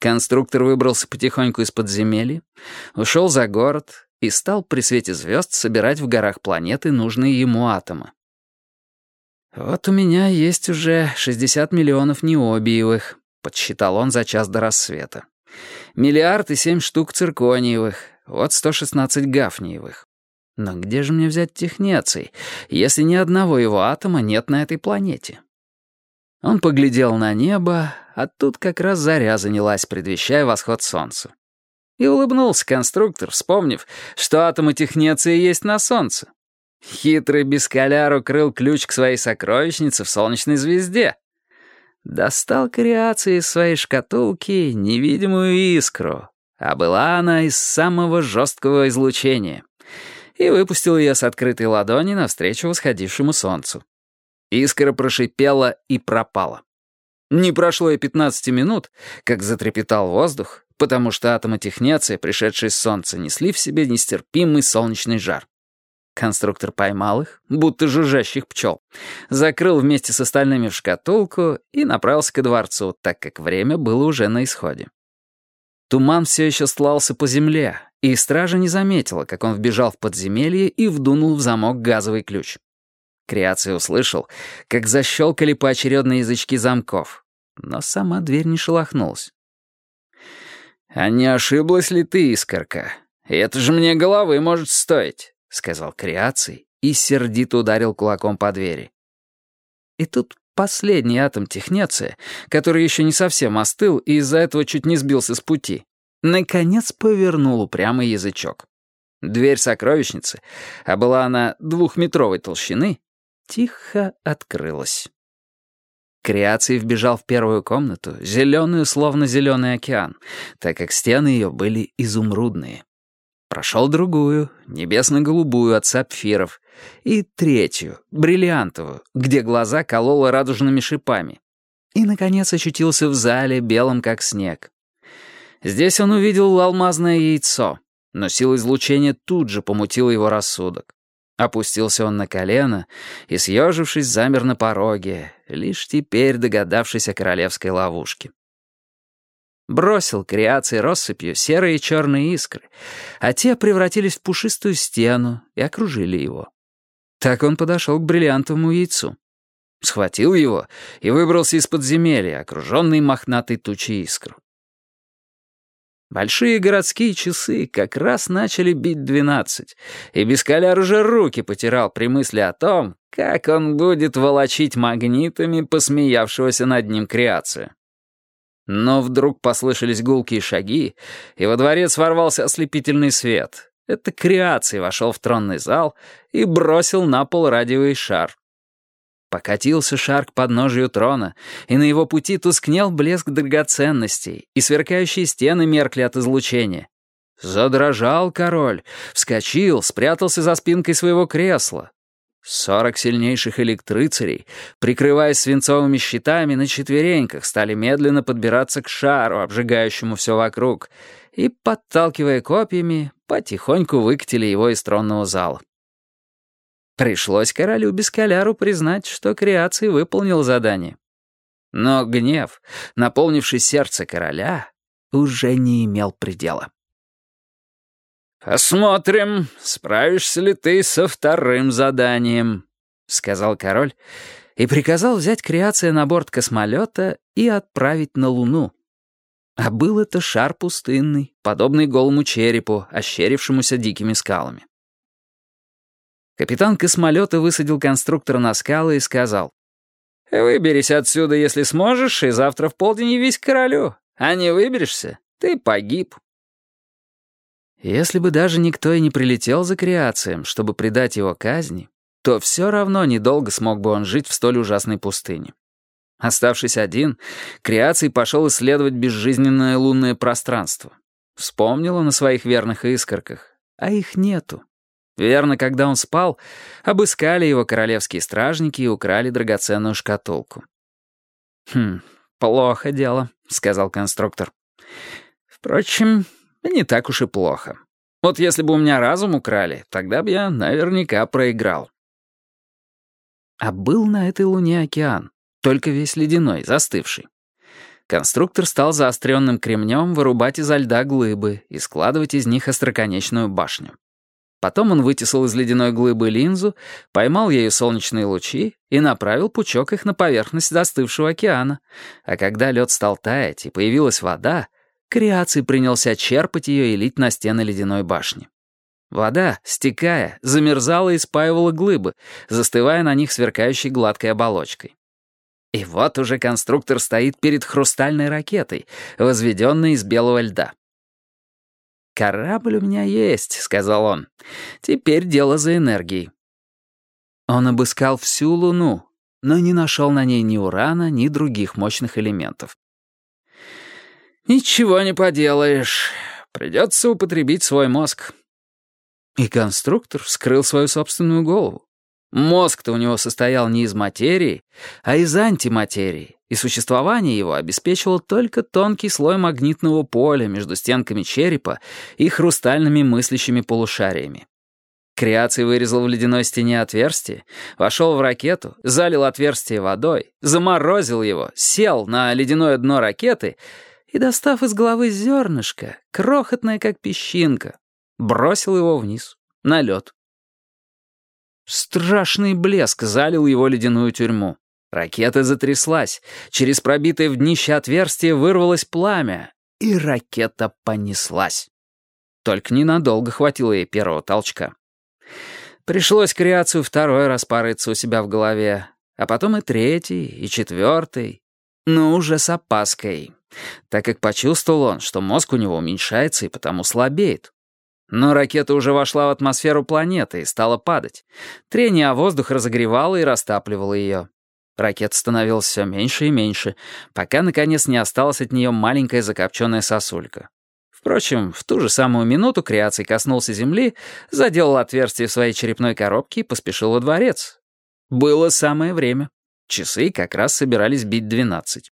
Конструктор выбрался потихоньку из подземелья, ушел за город и стал при свете звезд собирать в горах планеты нужные ему атомы. «Вот у меня есть уже 60 миллионов необиевых», — подсчитал он за час до рассвета. «Миллиард и семь штук циркониевых, вот 116 гафниевых. Но где же мне взять технеций, если ни одного его атома нет на этой планете?» Он поглядел на небо, а тут как раз заря занялась, предвещая восход солнца. И улыбнулся конструктор, вспомнив, что атомы технеции есть на солнце. Хитрый бескаляр укрыл ключ к своей сокровищнице в солнечной звезде. Достал креации из своей шкатулки невидимую искру, а была она из самого жесткого излучения, и выпустил ее с открытой ладони навстречу восходившему солнцу. Искра прошипела и пропала. Не прошло и 15 минут, как затрепетал воздух, потому что атомы технеция, пришедшие с Солнца, несли в себе нестерпимый солнечный жар. Конструктор поймал их, будто жужжащих пчел, закрыл вместе с остальными в шкатулку и направился ко дворцу, так как время было уже на исходе. Туман все еще стлался по земле, и стража не заметила, как он вбежал в подземелье и вдунул в замок газовый ключ. Креация услышал, как защелкали поочередно язычки замков, но сама дверь не шелохнулась. «А не ошиблась ли ты, искорка? Это же мне головы может стоить», — сказал Креаций и сердито ударил кулаком по двери. И тут последний атом технеция, который еще не совсем остыл и из-за этого чуть не сбился с пути, наконец повернул упрямый язычок. Дверь сокровищницы, а была она двухметровой толщины, тихо открылась. Креаций вбежал в первую комнату, зеленую, словно зеленый океан, так как стены ее были изумрудные. Прошел другую, небесно-голубую от сапфиров, и третью, бриллиантовую, где глаза кололо радужными шипами. И, наконец, очутился в зале, белом как снег. Здесь он увидел алмазное яйцо, но сила излучения тут же помутила его рассудок. Опустился он на колено и, съежившись, замер на пороге, лишь теперь догадавшись о королевской ловушке. Бросил креации россыпью серые и черные искры, а те превратились в пушистую стену и окружили его. Так он подошел к бриллиантовому яйцу. Схватил его и выбрался из подземелья, окруженный мохнатой тучей искр. Большие городские часы как раз начали бить двенадцать, и Бескаляр уже руки потирал при мысли о том, как он будет волочить магнитами посмеявшегося над ним креацию. Но вдруг послышались гулкие шаги, и во дворец ворвался ослепительный свет. Это креаций вошел в тронный зал и бросил на пол радиовый шар. Покатился шар к подножию трона, и на его пути тускнел блеск драгоценностей, и сверкающие стены меркли от излучения. Задрожал король, вскочил, спрятался за спинкой своего кресла. Сорок сильнейших электрыцарей, прикрываясь свинцовыми щитами, на четвереньках стали медленно подбираться к шару, обжигающему все вокруг, и, подталкивая копьями, потихоньку выкатили его из тронного зала. Пришлось королю Бескаляру признать, что Креаций выполнил задание. Но гнев, наполнивший сердце короля, уже не имел предела. «Посмотрим, справишься ли ты со вторым заданием», — сказал король и приказал взять Креация на борт космолета и отправить на Луну. А был это шар пустынный, подобный голому черепу, ощерившемуся дикими скалами. Капитан космолета высадил конструктора на скалы и сказал, «Выберись отсюда, если сможешь, и завтра в полдень явись к королю. А не выберешься, ты погиб». Если бы даже никто и не прилетел за креацием, чтобы предать его казни, то все равно недолго смог бы он жить в столь ужасной пустыне. Оставшись один, Креаций пошел исследовать безжизненное лунное пространство. Вспомнил он о своих верных искорках, а их нету. Верно, когда он спал, обыскали его королевские стражники и украли драгоценную шкатулку. «Хм, плохо дело», — сказал конструктор. «Впрочем, не так уж и плохо. Вот если бы у меня разум украли, тогда бы я наверняка проиграл». А был на этой луне океан, только весь ледяной, застывший. Конструктор стал заостренным кремнем вырубать изо льда глыбы и складывать из них остроконечную башню. Потом он вытесал из ледяной глыбы линзу, поймал ею солнечные лучи и направил пучок их на поверхность застывшего океана. А когда лед стал таять и появилась вода, Креаций принялся черпать ее и лить на стены ледяной башни. Вода, стекая, замерзала и спаивала глыбы, застывая на них сверкающей гладкой оболочкой. И вот уже конструктор стоит перед хрустальной ракетой, возведенной из белого льда. «Корабль у меня есть», — сказал он. «Теперь дело за энергией». Он обыскал всю Луну, но не нашел на ней ни урана, ни других мощных элементов. «Ничего не поделаешь. Придется употребить свой мозг». И конструктор вскрыл свою собственную голову. Мозг-то у него состоял не из материи, а из антиматерии, и существование его обеспечивал только тонкий слой магнитного поля между стенками черепа и хрустальными мыслящими полушариями. Креаций вырезал в ледяной стене отверстие, вошел в ракету, залил отверстие водой, заморозил его, сел на ледяное дно ракеты и, достав из головы зернышко, крохотное как песчинка, бросил его вниз, на лед. Страшный блеск залил его ледяную тюрьму. Ракета затряслась, через пробитое в днище отверстие вырвалось пламя, и ракета понеслась. Только ненадолго хватило ей первого толчка. Пришлось креацию второй раз порыться у себя в голове, а потом и третий, и четвертый, но уже с опаской, так как почувствовал он, что мозг у него уменьшается и потому слабеет. Но ракета уже вошла в атмосферу планеты и стала падать. Трение о воздух разогревало и растапливало ее. Ракета становилась все меньше и меньше, пока, наконец, не осталась от нее маленькая закопченная сосулька. Впрочем, в ту же самую минуту Креаций коснулся земли, заделал отверстие в своей черепной коробке и поспешил во дворец. Было самое время. Часы как раз собирались бить двенадцать.